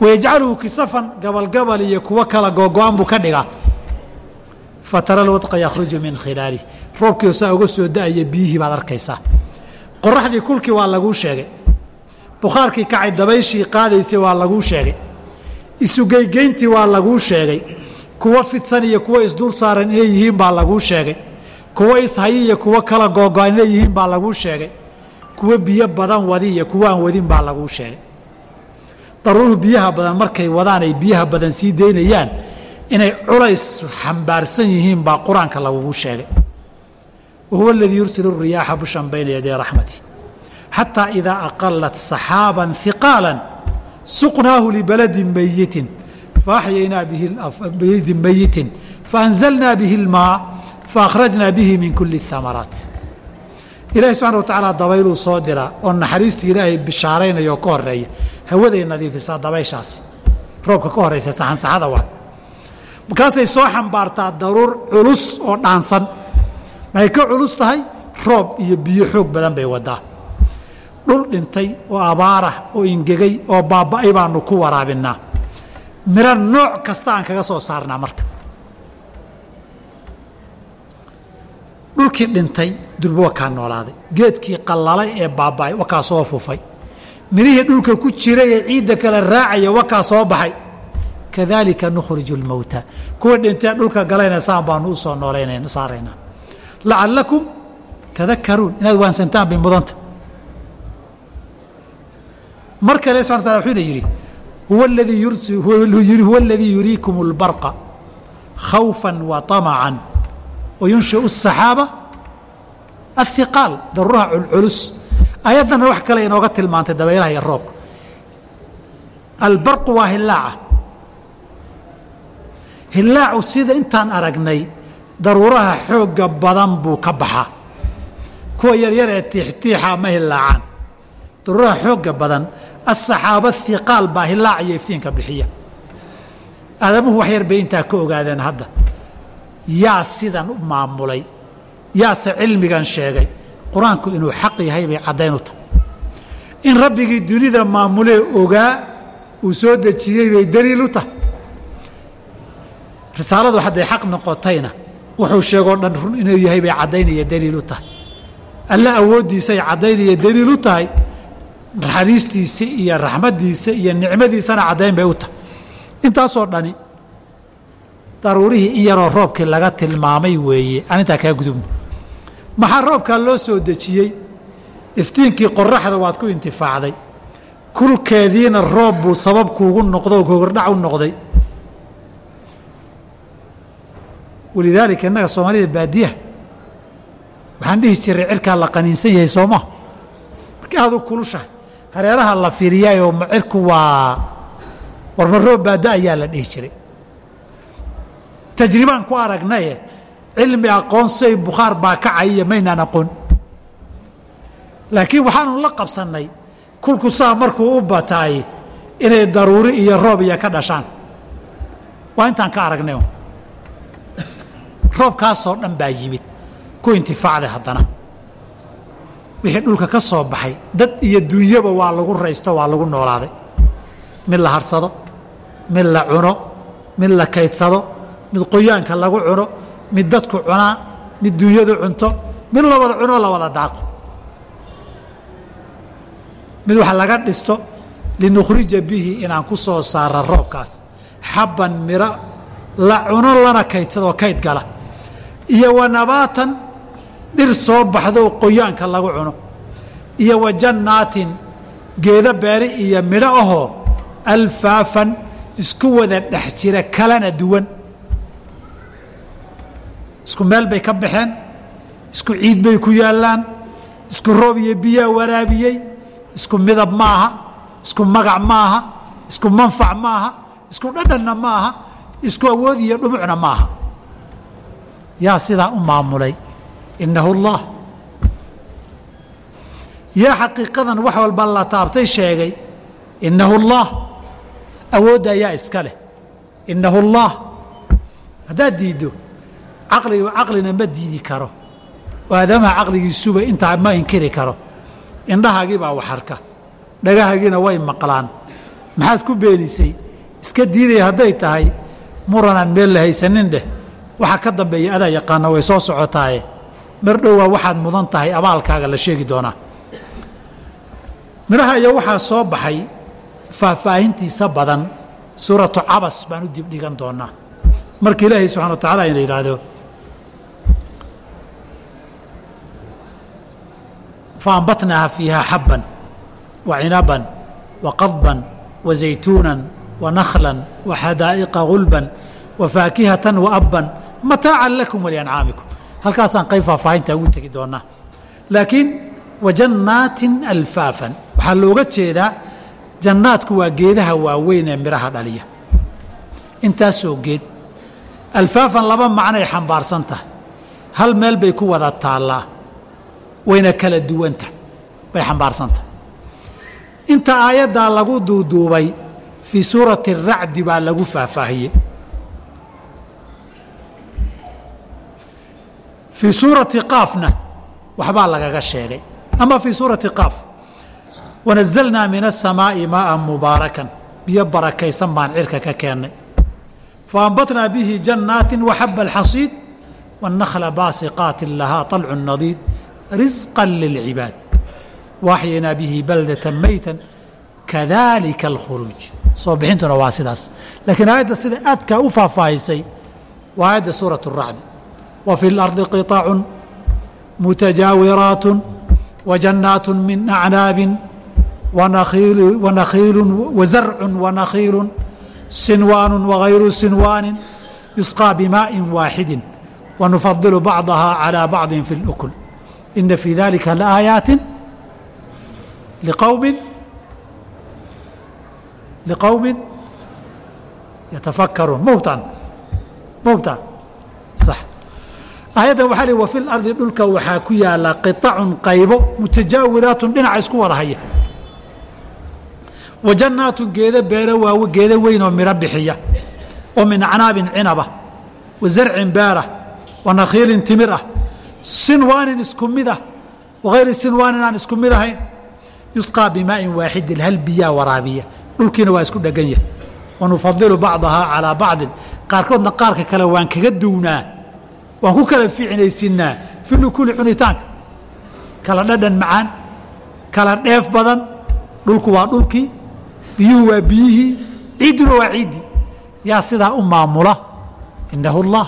Wayajcaluhu kisafan gabalgabal iyo kuwo kala googo-an buu ka dhigaa fa tara lwadqa yakhruju min khilaalih roobkii saa uga soo da'aya biyihii baad arkaysaa. Qoraxdii kulkii waa laguu sheegay. Bukhaarkii kacay dabayshii qaadaysay waa laguu sheegay. Isugeygeyntii waa laguu sheegay. Kuwo fidsan iyo kuwo isdul saaran inay yihiin baa laguu sheegay. Kuwo ishayi iyo kuwo kala googo-an inay yihiin baa laguu sheegay. Kuwo biyo badan wadi iyo kuwo aan wadin baa laguu sheegay. Daruuruhu biyaha badan markay wadaan ay biyaha badan sii daynayaan inay culays xambaarsan yihiin baa qur'aanka lagugu sheegay. Wa aladii yursilu riyaaxa bushan bayna yaday raxmati xataa idaa aqalat saxaaban hiqaalan suqnaahu libaladin mayitin faaxyaynaa bihi baladin mayitin faanzalnaa bihi اlmaa faakhrajnaa bihi min kuli اhamaraat ilaahay subxana wa tacaala dabayluu soo diraa oo naxariistii ilaahay bishaaraynaya ka horreeya hawaday nadiifisaa dabayshaasi. Roobka ka horeysa saxansaxada waa markaasay soo xambaartaa daruur culus oo dhaansan. Maxay ka culus tahay roob iyo biyo xoog badan bay wadaa dhul dhintay oo abaarah oo ingegay oo baaba'ay baanu ku waraabinnaa. Miro nooc kasta aan kaga soo saarnaa marka. Dhulkii dhintay durba waa kaa noolaaday. Geedkii qallalay ee baaba'ay waa kaa soo fufay. Mirihii dhulka ku jiray ee ciidda kale raacaya waa kaa soo baxay kadaalika nukhriju lmowta kuwa dhintee dhulka galayna saan baanu u soo noolayna saaraynaa lacallakum tadakaruun inaad waansantaan bay mudanta mar kale subxana wataala wuxuuna yidhi huwa aladii yursi huwa aladii yuriikum اlbarqa khawfa wa طamacan wayunshiu الsaxaaba aلhiqaal daruuraha culculus ayaddana wax kale inooga tilmaantay dabaylaha iyo roobka albarqu waa hilaaca hilaacu sida intaan aragnay daruuraha xoogga badan buu ka baxaa kuwa yaryar ee tiixtiixa ma hilaacaan daruuraha xoogga badan asaxaaba hiqaal baa hilaac iyo iftiinka bixiya. Aadamuhu wax yar bay intaa ka ogaadeen hadda. Yaa sidan u maamulay. Yaase cilmigan sheegay. Qur'aanku inuu xaq yahay bay caddayn u tahay. In rabbigii dunida maamulee ogaa uu soo dejiyey bay daliil u tahay risaaladu hadday xaq noqotayna wuxuu sheegoo dhan run inuu yahay bay caddaynaya daliil u tahay. Alla awooddiisay caddaynaya daliil u tahay naxariistiisa iyo raxmaddiisa iyo nicmadiisana caddayn bay u tahay. Intaasoo dhani daruurihii in yaroo roobkii laga tilmaamay weeye aan kaa gudubno. Maxaa roobkaa loo soo dejiyey? Iftiinkii qoraxda waad ku intifaacday. Kulkeediina roob buu sabab kuugu noqdo gogordhac u noqday walidaalika innaga soomaalida baadiyaha waxaan dhihi jiray cirkaa la qaniinsan yahay sooma markii aad u kulushahay hareeraha la fiiriyaayoo cirku waa warma roob baada ayaa la dhihi jiray tajribaan ku aragnaye cilmi aqoonsay bukhaar baa kacaya maynaan aqoon laakiin waxaanu la qabsannay kulku saa markuu u bataay inay daruuri iyo roob iyo ka dhashaan waa intaan ka aragnay roobkaasoo dhan baa yimid. Ku intifaacday haddana. Wixii dhulka ka soo baxay dad iyo dunyaba waa lagu raysto waa lagu noolaaday. Mid la harsado mid la cuno mid la kaydsado mid qoyaanka lagu cuno mid dadku cunaa mid dunyadu cunto mid la wada cunoo la wada daaqo. Mid wax laga dhisto linukhrija bihi inaan ku soo saara roobkaas. Xabban miro la cuno lana kaydsadoo kayd gala iyo wa nabaatan dhir soo baxdooo qoyaanka lagu cuno iyo wa jannaatin geedo beeri iyo midho ahoo alfaafan isku wada dhex jira kalana duwan. Isku meel bay ka baxeen isku ciid bay ku yaallaan isku roob iyo biyaa waraabiyey isku midab maaha isku magac maaha isku manfac maaha isku dhadhanna maaha isku awood iyo dhumucna maaha yaa sidaa u maamulay? Innahu allah. Yaa xaqiiqadan wax walba la taabtay sheegay innahu allah. Awoodda ayaa iska leh. Innahu allah. Haddaad diiddo caqliga caqlina ma diidi karo. Oo aadamaha caqligiisuba intaa ma inkiri karo. Indhahaagii baa wax arka dhagahaagiina way maqlaan. Maxaad ku beenisay iska diidaya hadday tahay muranaan meel la haysanin dheh waxa ka dambeeya adaa yaqaana way soo socotaaye mar dhowaa waxaad mudan tahay abaalkaaga la sheegi doonaa midhaha iyo waxaa soo baxay faahfaahintiisa badan suuratu cabas baan u dib dhigan doonaa. Marka ilaahay subxana wa tacala ina yidhaahdo faambatnaaha fiiha xabban wa cinaban wa qadban wa zaytuunan wa nakhlan wa xadaa'iqa gulban wa faakihatan wa abban mataacan lakum waliancaamikum halkaasaan qayb faahfaahinta ugu tegi doonaa. Laakiin wa jannaatin alfaafan. Waxaa looga jeedaa jannaadku waa geedaha waaweyn ee midhaha dhaliya. Intaasoo geed alfaafan laba macnoay xambaarsan tahay. Hal meel bay ku wada taallaa wayna kala duwanta bay xambaarsan tahay. Inta aayaddaa lagu duuduubay fii suurati aracdi baa lagu faahfaahiyey fii suurati qaafna waxbaa lagaga sheegay. Ama fii suurati qaaf wanazalnaa min asamaai maaa mubaarakan. Biyo barakaysan baan cirka ka keennay faambatnaa bihi jannaati waxaba alxasiid wanakla baasiqaatin lahaa طalcu nadiid risqa lilcibaad waaxyaynaa bihi baldatan maytan kadalika alkhuruuj. Soo bixintuna waa sidaas. Laakiin aayadda sida aadkaa u faahfaahisay waa aayadda suurat اracdi wa fi اlardi qiطacu mutajaawiraat wajannaat min acnaabi wanakhiilu wazarcu wanakhiilu sinwaanu wagayru sinwaani yusqىa bimaaءi waaxidi wanufadilu bacdaha calى bacdi fi اlأkl ina fii dalika laaayaati liqowmi liqowmin yatafakaruun mubtan mubtan sax aayaddan waxaa lii wafi lardi dhulka waxaa ku yaalla qiطacun qaybo mutajaawilaatun dhinaca isku wada haya. Wa jannaatun geeda beero waawo geeda weyn oo midho bixiya oo min acnaabin cinabah wa zarcin beerah wa nakhiilin timir ah. Sinwaanin isku mid ah wagayri sinwaanin aan isku mid ahayn yusqaa bimaa'in waaxidin hal biyaa waraabiya. Dhulkiina waa isku dhegan yahay. Wanufadilu bacdahaa calaa bacdin. Qaarkoodna qaarka kale waan kaga duwnaa waan ku kala fiicnaysinnaa fi lukuli cunitaanka kala dhadhan macaan kala dheef badan dhulku waa dhulkii biyuhu waa biyihii ciidduna waa ciiddii yaa sidaa u maamula. Inahu اllah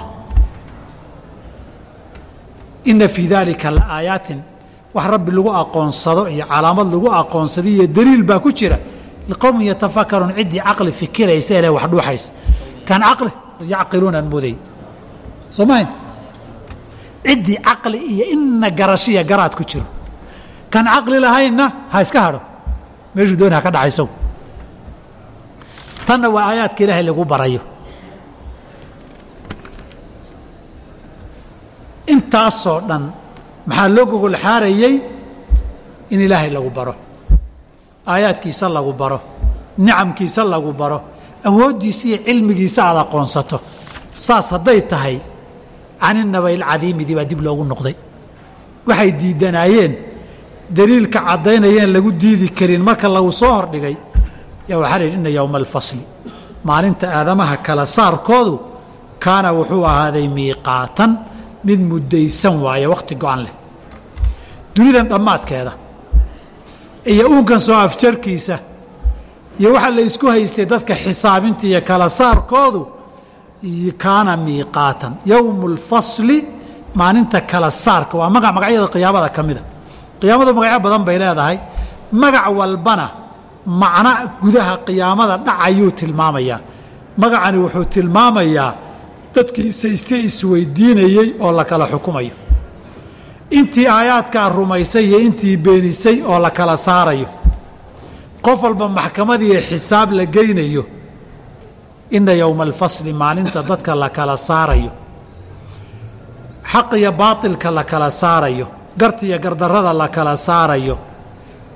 ina fii dalika laaayaatin wax rabbi lagu aqoonsado iyo calaamad lagu aqoonsado iyo daliil baa ku jira. Liqowmin yatafakaruun ciddii caqli fikiraysa ele wax dhuuxaysa. Kan caqli yacqiluunaan mooday. Soo mahayn ciddii caqli iyo ina garashiya garaad ku jiro. Kan caqli lahaynna ha iska hadho meeshuu dooni ha ka dhaca tanna waa aayaadka ilaahay lagu barayo. Intaasoo dhan maxaa loo gogol xaarayey? In ilaahay lagu baro. Aayaadkiisa lagu baro. Nicamkiisa lagu baro. Awooddiisa iyo cilmigiisa aad aqoonsato. Saas hadday tahay caninnabaylcadiimidii baa dib loogu noqday. Waxay diidanaayeen daliilka caddaynayeen lagu diidi karin marka lagu soo hordhigay. Yaa waxaa la yidhi inna yowma alfasli maalinta aadamaha kala saarkoodu kaana wuxuu ahaaday miiqaatan mid muddaysan waaye wakhti go-an leh. Dunidan dhammaadkeeda iyo uunkan soo afjarkiisa iyo waxaa la isku haystay dadka xisaabinta iyo kala saarkoodu kaana miiqaatan. Yowmu lfasli maalinta kala saarka. Waa magac magacyada qiyaamada ka mida qiyaamadu magacyo badan bay leedahay. Magac walbana macno gudaha qiyaamada dhacayuu tilmaamayaa. Magacani wuxuu tilmaamayaa dadkii sayste isweydiinayey oo la kala xukumayo. Intii aayaadkaa rumaysay iyo intii beenisay oo la kala saarayo. Qof walba maxkamadiiyo xisaab la geynayo inna yowma alfasli maalinta dadka la kala saarayo xaq iyo baatilka la kala saarayo garta iyo gardarrada la kala saarayo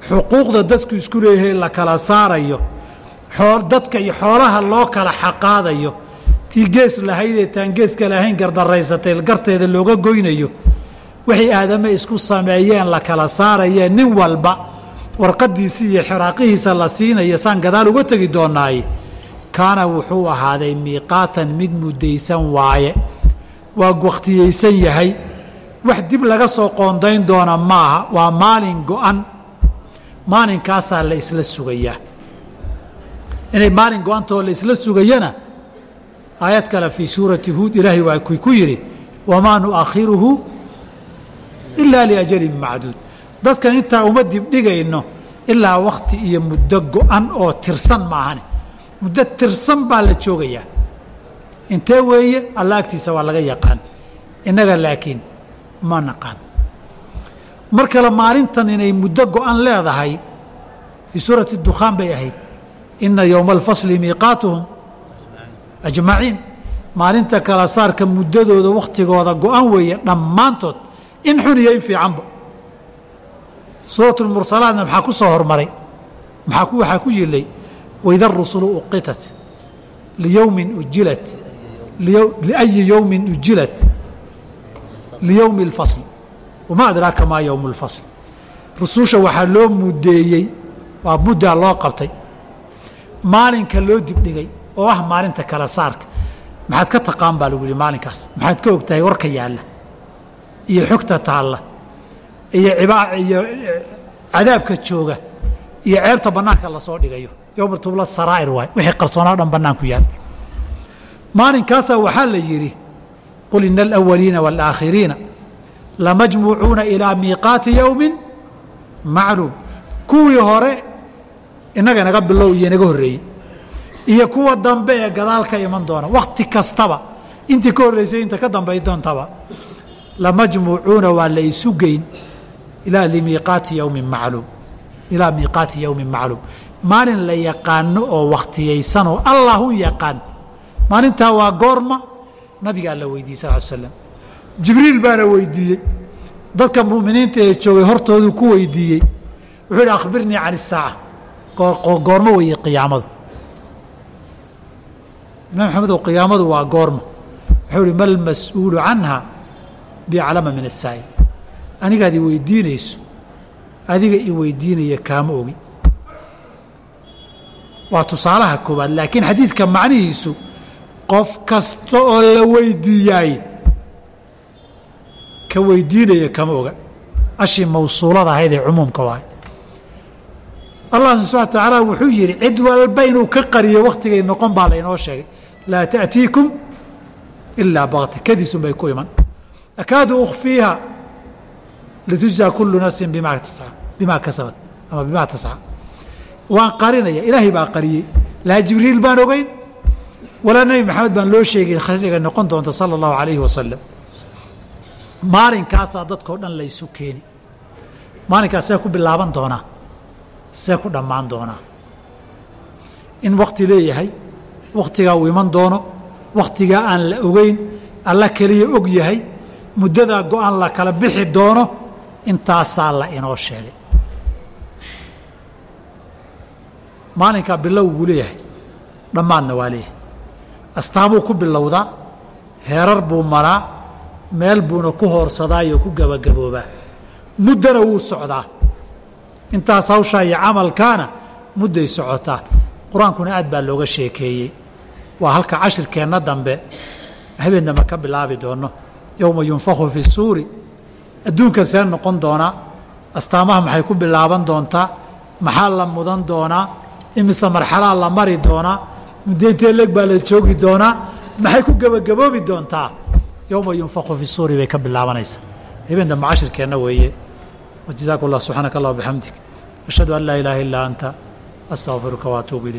xuquuqda dadku isku leeyahay la kala saarayo dadka iyo xoolaha loo kala xaqaadayo tii gees lahaydee taan geeska lahayn gardaraysatay garteeda looga goynayo waxay aadame isku sameeyeen la kala saarayeen nin walba warqadiisii iyo xiraaqihiisa la siinaya saan gadaal uga tegi doonaaye kaana wuxuu ahaaday miiqaatan mid muddaysan waaye. Waa wakhtiyaysan yahay. Wax dib laga soo qoondayn doona maaha. Waa maalin go-an. Maalinkaasaa la isla sugayaa inay maalin go-antoo la isla sugayana aayad kale fii suurati huud ilaahay waa ku yidhi wamaa nu'akhiruhu ilaa liajalin macduud. Dadkan intaa uma dibdhigayno ilaa wakhti iyo muddo go-an oo tirsan maahane muddo tirsan baa la joogayaa. Intee weeye? Alla agtiisa waa laga yaqaan. Innaga laakiin ma naqaan. Mar kale maalintan inay muddo go-an leedahay fii suurati dukhaan bay ahayd ina yowma alfasli miiqaatuhum ajmaciin. Maalinta kala saarka muddadooda wakhtigooda go-an weeye dhammaantood in xun iyo in fiicanba suurat lmursalaatna maxaa ku soo hormaray? Maxaa waxaa ku yilay waida rusulu uqitat liyowmin ujilat liayi yowmin ujilat liyowmi اlfasl wamaa adraaka maa yowmu اlfasl rususha waxaa loo mudeeyey waa muddaa loo qabtay maalinka loo dibdhigay oo ah maalinta kala saarka maxaad ka taqaan baa lagu yihi maalinkaas maxaad ka og tahay warka yaalla iyo xogta taalla iyo iyo cadaabka jooga iyo ceebta bannaanka la soo dhigayo yowma tubla saraa'ir waay. Wixii qarsoonaa dhan bannaanku yaal. Maalinkaasaa waxaa la yidhi qul ina alawaliina waalaakhiriina lamajmuucuuna ilaa miiqaati yowmin macluum. Kuwii hore inaga bilow iyo inaga horreeyey. Iyo kuwa dambe ee gadaal ka iman doona. Wakhti kastaba intii ka horreysay inta ka dambay doontaba lamajmuucuuna waa la isu geyn ilaa limiiqaati yowmin macluum. Ilaa miiqaati yowmin macluum maalin la yaqaano oo wakhtiyaysanoo allahun yaqaan. Maalintaa waa goorma nabigaa la weydiiyey sal slam jibriil baana weydiiyey dadka mu'miniinta ee joogay hortooduu ku weydiiyey wuxuu yidhi akhbirnii can isaaca goormo weeye qiyaamadu. Nabi maxamedow qiyaamadu waa goorma. Wuxuu ihi mal mas'uulu canha biaclama min asaa'il anigaad i weydiinayso adiga i weydiinaya kaama ogi waa tusaalaha koowaad laakiin xadiidka macnihiisu qof kasta oo la weydiiyaay ka weydiinaya kama oga. Ashii mawsuulada ahayd ee cumuumka waay allah subxana wa tacaala wuxuu yidhi cid walba inuu ka qariyo wakhtigay noqon baa laynoo sheegay. Laa ta'tiikum ilaa bakti kadisun bay ku iman. Akaadu ukhfiiha litujzaa kullu nafsin bima kasabat ama bimaa tasca waan qarinaya ilaahay baa qariyey. Laa jibriil baan ogeyn walaa nebi maxamed baan loo sheegay khadiga noqon doonta sala allahu calayhi wasalam maalinkaasaa dadkao dhan laysu keeni. Maalinkaas see ku bilaaban doonaa see ku dhammaan doonaa in wakti leeyahay wakhtigaa uu iman doono wakhtigaa aan la ogeyn alla keliya og yahay muddadaa go'aan la kala bixi doono intaasaa la inoo sheegay maalinkaa bilow buu leeyahay. Dhammaadna waa leeyahay. Astaamuu ku bilowdaa heerar buu maraa meel buuna ku hoorsadaayo ku gabagaboobaa muddana wuu socdaa. Intaas hawshaa iyo camalkaana mudday socotaa. Qur'aankuna aad baa looga sheekeeyey. Waa halka cashirkeenna dambe. Habeen dambe ka bilaabi doonno. Yowma yunfaku fi suuri. Adduunkan see noqon doonaa. Astaamaha maxay ku bilaaban doontaa? Maxaa la mudan doonaa imise marxalaa la mari doonaa muddeintee leeg baa la joogi doonaa maxay ku gebagaboobi doontaa? Yowma yunfaku fi suuri bay ka bilaabanaysaa habeen dambe cashirkeenna weeye wajazaaku allah subxaanaka allah bixamdik ashhadu an laa ilaaha illaa anta astaqfiruka waatuubu ilayk